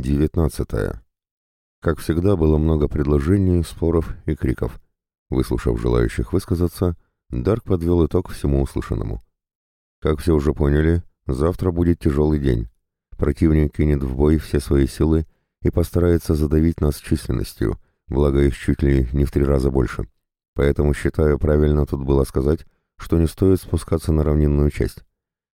19. Как всегда, было много предложений, споров и криков. Выслушав желающих высказаться, Дарк подвел итог всему услышанному. Как все уже поняли, завтра будет тяжелый день. Противник кинет в бой все свои силы и постарается задавить нас численностью, благо их чуть ли не в три раза больше. Поэтому считаю правильно тут было сказать, что не стоит спускаться на равнинную часть.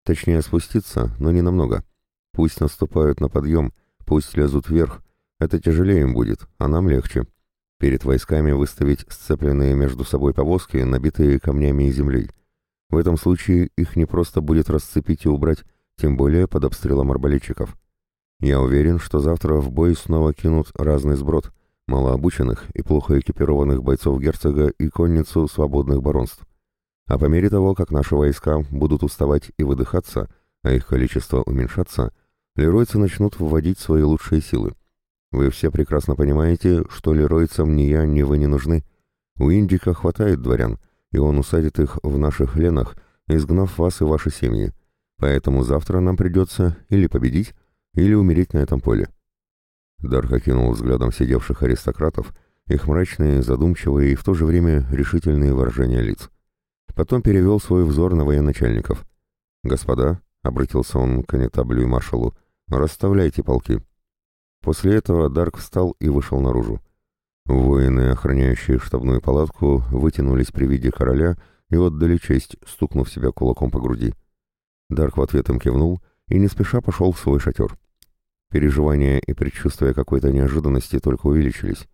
Точнее, спуститься, но не намного. Пусть наступают на подъем, пусть лезут вверх. Это тяжелее им будет, а нам легче. Перед войсками выставить сцепленные между собой повозки, набитые камнями и землей. В этом случае их не просто будет расцепить и убрать, тем более под обстрелом арбалетчиков. Я уверен, что завтра в бой снова кинут разный сброд, малообученных и плохо экипированных бойцов герцога и конницу свободных баронств. А по мере того, как наши войска будут уставать и выдыхаться, а их количество уменьшаться – леройцы начнут выводить свои лучшие силы. Вы все прекрасно понимаете, что леройцам ни я, ни вы не нужны. У Индика хватает дворян, и он усадит их в наших ленах, изгнав вас и ваши семьи. Поэтому завтра нам придется или победить, или умереть на этом поле». Дарх окинул взглядом сидевших аристократов, их мрачные, задумчивые и в то же время решительные выражения лиц. Потом перевел свой взор на военачальников. «Господа», — обратился он к конетаблю и маршалу, — «Расставляйте полки». После этого Дарк встал и вышел наружу. Воины, охраняющие штабную палатку, вытянулись при виде короля и отдали честь, стукнув себя кулаком по груди. Дарк в ответ им кивнул и не спеша пошел в свой шатер. Переживания и предчувствия какой-то неожиданности только увеличились.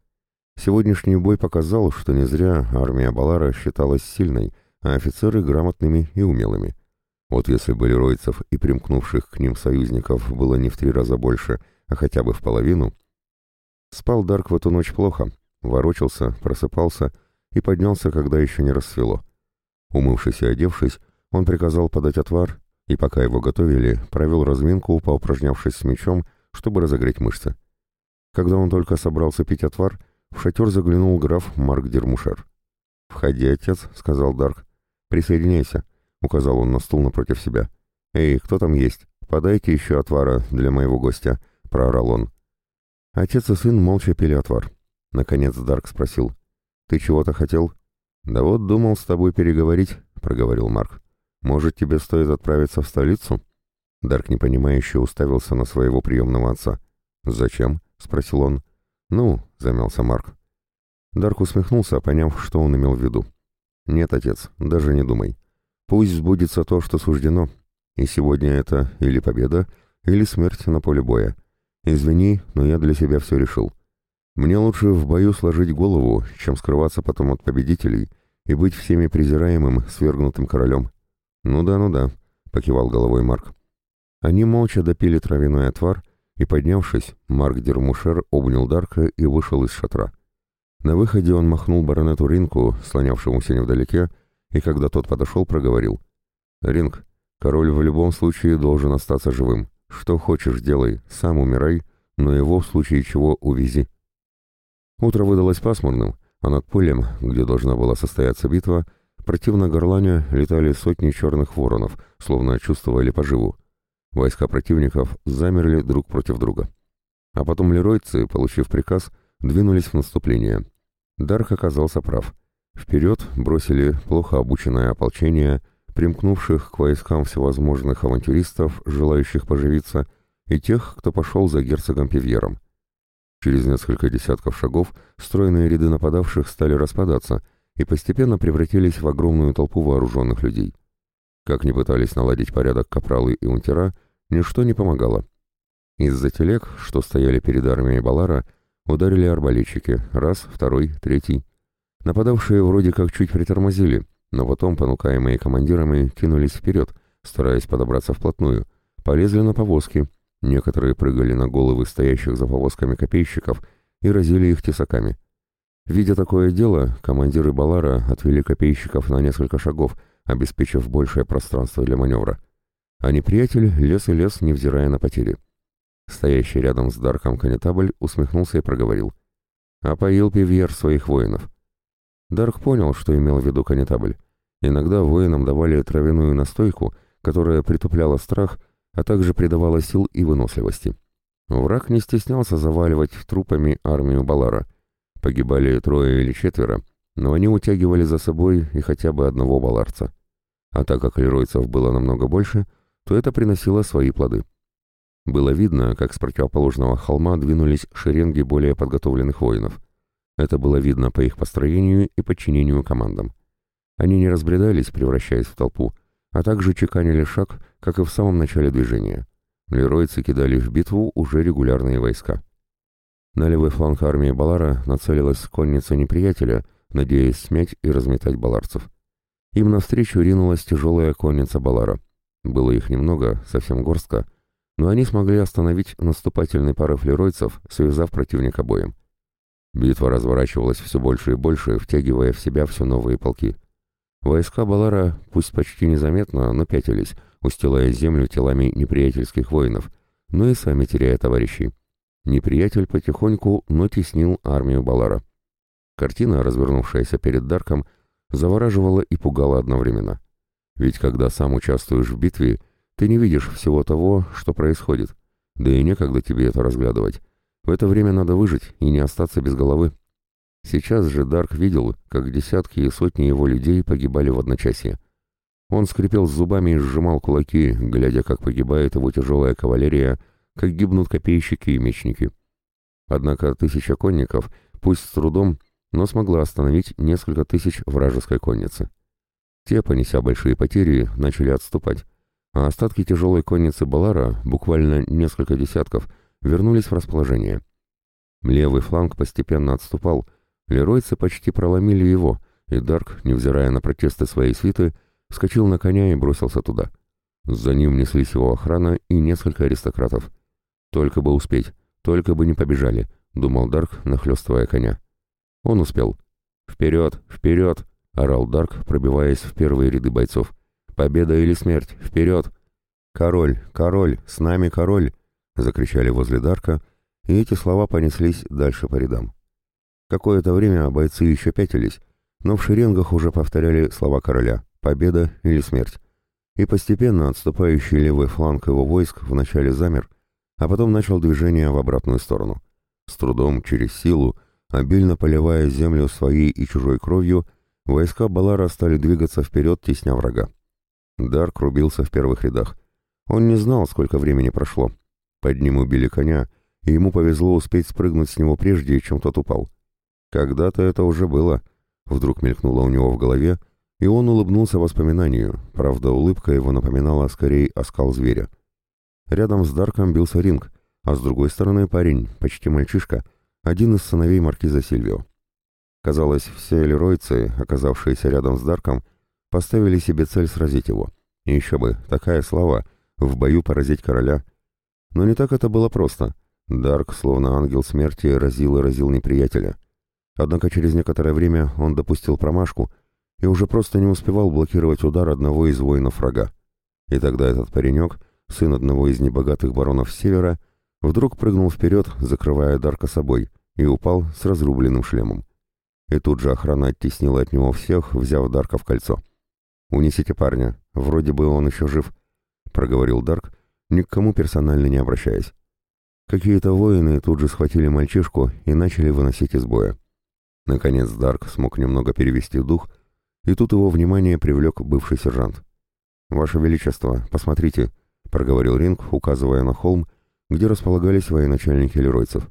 Сегодняшний бой показал, что не зря армия Балара считалась сильной, а офицеры грамотными и умелыми. Вот если бы леройцев и примкнувших к ним союзников было не в три раза больше, а хотя бы в половину... Спал Дарк в эту ночь плохо, ворочался, просыпался и поднялся, когда еще не рассвело. Умывшись и одевшись, он приказал подать отвар, и пока его готовили, провел разминку, поупражнявшись с мечом, чтобы разогреть мышцы. Когда он только собрался пить отвар, в шатер заглянул граф Марк Дермушер. «Входи, отец», — сказал Дарк. «Присоединяйся. — указал он на стул напротив себя. «Эй, кто там есть? Подайте еще отвара для моего гостя», — проорал он. Отец и сын молча пили отвар. Наконец Дарк спросил. «Ты чего-то хотел?» «Да вот думал с тобой переговорить», — проговорил Марк. «Может, тебе стоит отправиться в столицу?» Дарк непонимающе уставился на своего приемного отца. «Зачем?» — спросил он. «Ну», — замялся Марк. Дарк усмехнулся, поняв, что он имел в виду. «Нет, отец, даже не думай. Пусть сбудется то, что суждено. И сегодня это или победа, или смерть на поле боя. Извини, но я для себя все решил. Мне лучше в бою сложить голову, чем скрываться потом от победителей и быть всеми презираемым, свергнутым королем. Ну да, ну да, покивал головой Марк. Они молча допили травяной отвар, и, поднявшись, Марк Дермушер обнял Дарка и вышел из шатра. На выходе он махнул баронету Ринку, слонявшемуся невдалеке, и когда тот подошел, проговорил. «Ринг, король в любом случае должен остаться живым. Что хочешь, делай, сам умирай, но его в случае чего увези». Утро выдалось пасмурным, а над полем, где должна была состояться битва, противно горланя летали сотни черных воронов, словно чувствовали поживу. Войска противников замерли друг против друга. А потом леройцы, получив приказ, двинулись в наступление. Дарх оказался прав. Вперед бросили плохо обученное ополчение, примкнувших к войскам всевозможных авантюристов, желающих поживиться, и тех, кто пошел за герцогом Пивьером. Через несколько десятков шагов стройные ряды нападавших стали распадаться и постепенно превратились в огромную толпу вооруженных людей. Как ни пытались наладить порядок капралы и унтера, ничто не помогало. Из-за телег, что стояли перед армией Балара, ударили арбалетчики, раз, второй, третий. Нападавшие вроде как чуть притормозили, но потом, понукаемые командирами, кинулись вперед, стараясь подобраться вплотную, полезли на повозки, некоторые прыгали на головы стоящих за повозками копейщиков и разили их тесаками. Видя такое дело, командиры Балара отвели копейщиков на несколько шагов, обеспечив большее пространство для маневра. А неприятель лез и лез, невзирая на потери. Стоящий рядом с Дарком конетабль усмехнулся и проговорил. «Опоил Пивьер своих воинов. Дарк понял, что имел в виду конетабль. Иногда воинам давали травяную настойку, которая притупляла страх, а также придавала сил и выносливости. Враг не стеснялся заваливать трупами армию Балара. Погибали трое или четверо, но они утягивали за собой и хотя бы одного баларца. А так как леройцев было намного больше, то это приносило свои плоды. Было видно, как с противоположного холма двинулись шеренги более подготовленных воинов. Это было видно по их построению и подчинению командам. Они не разбредались, превращаясь в толпу, а также чеканили шаг, как и в самом начале движения. Леройцы кидали в битву уже регулярные войска. На левый фланг армии Балара нацелилась конница неприятеля, надеясь смять и разметать баларцев. Им навстречу ринулась тяжелая конница Балара. Было их немного, совсем горстка, но они смогли остановить наступательный порыв леройцев, связав противника боем. Битва разворачивалась все больше и больше, втягивая в себя все новые полки. Войска Балара, пусть почти незаметно, но пятились, устилая землю телами неприятельских воинов, но и сами теряя товарищей. Неприятель потихоньку, но теснил армию Балара. Картина, развернувшаяся перед Дарком, завораживала и пугала одновременно. Ведь когда сам участвуешь в битве, ты не видишь всего того, что происходит, да и некогда тебе это разглядывать. В это время надо выжить и не остаться без головы. Сейчас же Дарк видел, как десятки и сотни его людей погибали в одночасье. Он скрипел зубами и сжимал кулаки, глядя, как погибает его тяжелая кавалерия, как гибнут копейщики и мечники. Однако тысяча конников, пусть с трудом, но смогла остановить несколько тысяч вражеской конницы. Те, понеся большие потери, начали отступать, а остатки тяжелой конницы Балара, буквально несколько десятков, вернулись в расположение. Левый фланг постепенно отступал, леройцы почти проломили его, и Дарк, невзирая на протесты своей свиты, вскочил на коня и бросился туда. За ним неслись его охрана и несколько аристократов. «Только бы успеть, только бы не побежали», — думал Дарк, нахлёстывая коня. Он успел. «Вперед! Вперед!» — орал Дарк, пробиваясь в первые ряды бойцов. «Победа или смерть! Вперед!» «Король! Король! С нами король!» — закричали возле Дарка, и эти слова понеслись дальше по рядам. Какое-то время бойцы еще пятились, но в шеренгах уже повторяли слова короля «победа или смерть». И постепенно отступающий левый фланг его войск вначале замер, а потом начал движение в обратную сторону. С трудом, через силу, Обильно поливая землю своей и чужой кровью, войска Балара стали двигаться вперед, тесня врага. Дарк рубился в первых рядах. Он не знал, сколько времени прошло. Под ним убили коня, и ему повезло успеть спрыгнуть с него прежде, чем тот упал. Когда-то это уже было. Вдруг мелькнуло у него в голове, и он улыбнулся воспоминанию, правда, улыбка его напоминала скорее оскал зверя. Рядом с Дарком бился ринг, а с другой стороны парень, почти мальчишка, один из сыновей маркиза Сильвио. Казалось, все леройцы, оказавшиеся рядом с Дарком, поставили себе цель сразить его. И еще бы, такая слава, в бою поразить короля. Но не так это было просто. Дарк, словно ангел смерти, разил и разил неприятеля. Однако через некоторое время он допустил промашку и уже просто не успевал блокировать удар одного из воинов врага. И тогда этот паренек, сын одного из небогатых баронов Севера, Вдруг прыгнул вперед, закрывая Дарка собой, и упал с разрубленным шлемом. И тут же охрана оттеснила от него всех, взяв Дарка в кольцо. «Унесите парня, вроде бы он еще жив», — проговорил Дарк, ни персонально не обращаясь. Какие-то воины тут же схватили мальчишку и начали выносить из боя. Наконец Дарк смог немного перевести дух, и тут его внимание привлек бывший сержант. «Ваше Величество, посмотрите», — проговорил Ринг, указывая на холм, где располагались военачальники леройцев.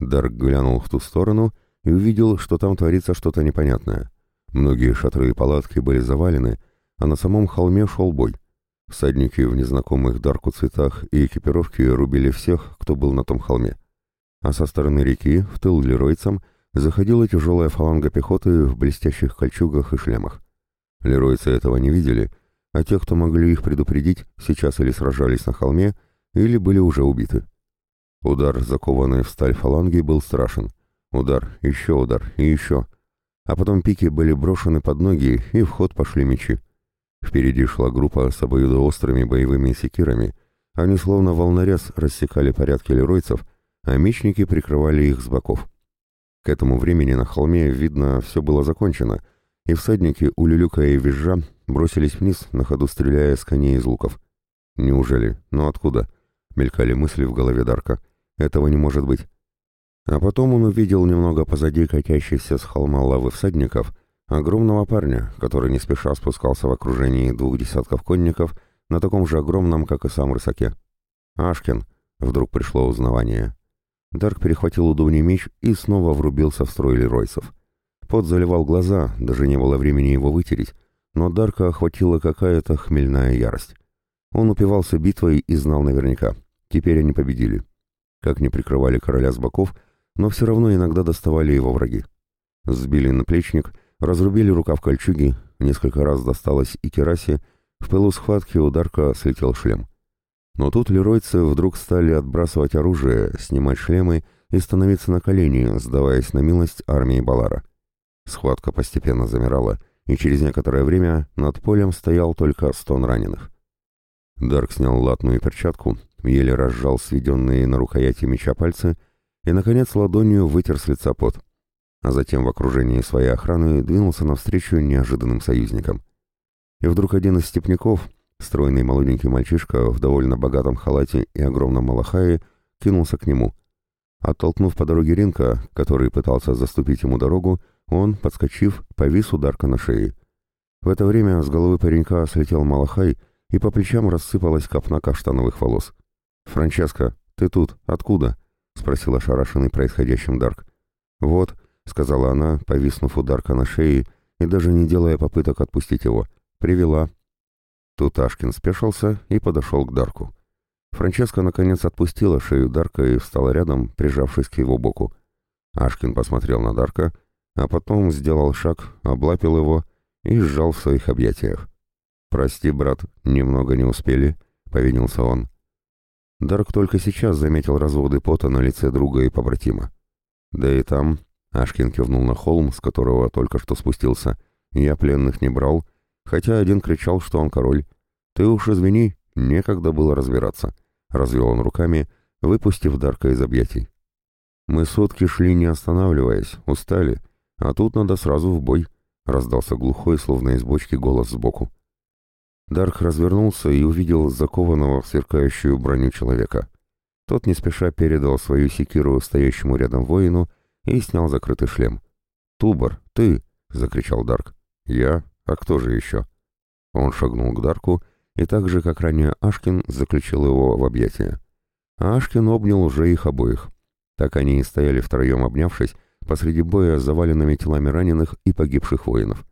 Дарк глянул в ту сторону и увидел, что там творится что-то непонятное. Многие шатры и палатки были завалены, а на самом холме шел бой. Всадники в незнакомых Дарку цветах и экипировке рубили всех, кто был на том холме. А со стороны реки, в тыл леройцам, заходила тяжелая фаланга пехоты в блестящих кольчугах и шлемах. Леройцы этого не видели, а те, кто могли их предупредить, сейчас или сражались на холме, или были уже убиты. Удар, закованный в сталь фаланги, был страшен. Удар, еще удар и еще. А потом пики были брошены под ноги, и в ход пошли мечи. Впереди шла группа с обоюдоострыми боевыми секирами. Они словно волнорез рассекали порядки леройцев, а мечники прикрывали их с боков. К этому времени на холме, видно, все было закончено, и всадники, улюлюкая и визжа, бросились вниз, на ходу стреляя с коней из луков. Неужели? Но откуда? — мелькали мысли в голове Дарка. Этого не может быть. А потом он увидел немного позади катящихся с холма лавы всадников огромного парня, который не спеша спускался в окружении двух десятков конников на таком же огромном, как и сам рысаке. «Ашкин!» — вдруг пришло узнавание. Дарк перехватил удобный меч и снова врубился в строй леройцев. Пот заливал глаза, даже не было времени его вытереть, но Дарка охватила какая-то хмельная ярость. Он упивался битвой и знал наверняка. Теперь они победили. Как не прикрывали короля с боков, но все равно иногда доставали его враги. Сбили наплечник, разрубили рукав кольчуги, несколько раз досталось и керасе, в пылу схватки у Дарка слетел шлем. Но тут леройцы вдруг стали отбрасывать оружие, снимать шлемы и становиться на колени, сдаваясь на милость армии Балара. Схватка постепенно замирала, и через некоторое время над полем стоял только стон раненых. Дарк снял латную перчатку, еле разжал сведенные на рукояти меча пальцы и, наконец, ладонью вытер с лица пот, а затем в окружении своей охраны двинулся навстречу неожиданным союзникам. И вдруг один из степняков, стройный молоденький мальчишка в довольно богатом халате и огромном малахае, кинулся к нему. Оттолкнув по дороге Ринка, который пытался заступить ему дорогу, он, подскочив, повис у Дарка на шее. В это время с головы паренька слетел малахай, и по плечам рассыпалась копна каштановых волос. «Франческо, ты тут? Откуда?» — спросил ошарашенный происходящим Дарк. «Вот», — сказала она, повиснув у Дарка на шее и даже не делая попыток отпустить его. «Привела». Тут Ашкин спешился и подошел к Дарку. Франческа наконец отпустила шею Дарка и встала рядом, прижавшись к его боку. Ашкин посмотрел на Дарка, а потом сделал шаг, облапил его и сжал в своих объятиях. «Прости, брат, немного не успели», — повинился он. Дарк только сейчас заметил разводы пота на лице друга и побратима. «Да и там...» — Ашкин кивнул на холм, с которого только что спустился. «Я пленных не брал, хотя один кричал, что он король. Ты уж извини, некогда было разбираться», — развел он руками, выпустив Дарка из объятий. «Мы сутки шли, не останавливаясь, устали, а тут надо сразу в бой», — раздался глухой, словно из бочки, голос сбоку. Дарк развернулся и увидел закованного в сверкающую броню человека. Тот не спеша передал свою секиру стоящему рядом воину и снял закрытый шлем. «Тубар, ты!» — закричал Дарк. «Я? А кто же еще?» Он шагнул к Дарку и так же, как ранее Ашкин, заключил его в объятия. А Ашкин обнял уже их обоих. Так они и стояли втроем обнявшись, посреди боя с заваленными телами раненых и погибших воинов.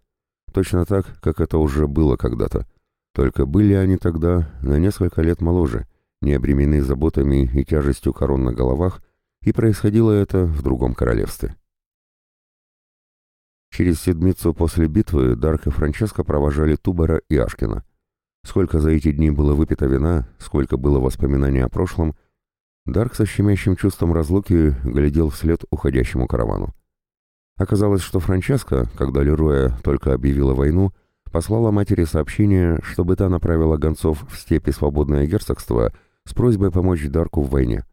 Точно так, как это уже было когда-то. Только были они тогда на несколько лет моложе, не обременены заботами и тяжестью корон на головах, и происходило это в другом королевстве. Через седмицу после битвы Дарк и Франческо провожали Тубара и Ашкина. Сколько за эти дни было выпито вина, сколько было воспоминаний о прошлом, Дарк со щемящим чувством разлуки глядел вслед уходящему каравану. Оказалось, что Франческо, когда Лероя только объявила войну, послала матери сообщение, чтобы та направила гонцов в степи свободное герцогство с просьбой помочь Дарку в войне.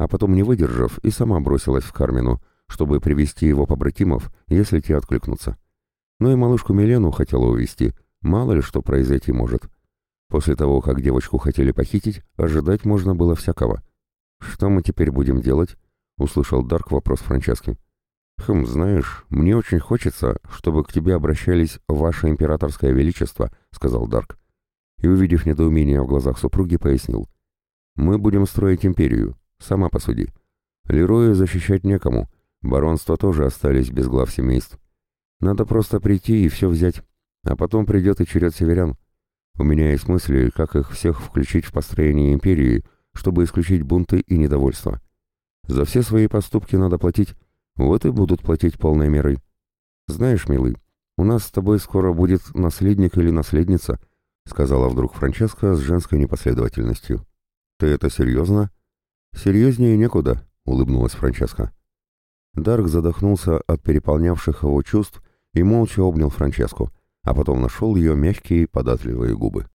А потом, не выдержав, и сама бросилась в Кармину, чтобы привести его побратимов, если те откликнутся. Но и малышку Милену хотела увести, мало ли что произойти может. После того, как девочку хотели похитить, ожидать можно было всякого. «Что мы теперь будем делать?» — услышал Дарк вопрос Франчески. «Хм, знаешь, мне очень хочется, чтобы к тебе обращались Ваше Императорское Величество», — сказал Дарк. И, увидев недоумение в глазах супруги, пояснил. «Мы будем строить империю. Сама посуди. Лероя защищать некому. Баронства тоже остались без глав семейств. Надо просто прийти и все взять. А потом придет и черед северян. У меня есть мысли, как их всех включить в построение империи, чтобы исключить бунты и недовольство. За все свои поступки надо платить, вот и будут платить полной мерой. Знаешь, милый, у нас с тобой скоро будет наследник или наследница, сказала вдруг Франческа с женской непоследовательностью. Ты это серьезно? Серьезнее некуда, улыбнулась Франческа. Дарк задохнулся от переполнявших его чувств и молча обнял Франческу, а потом нашел ее мягкие податливые губы.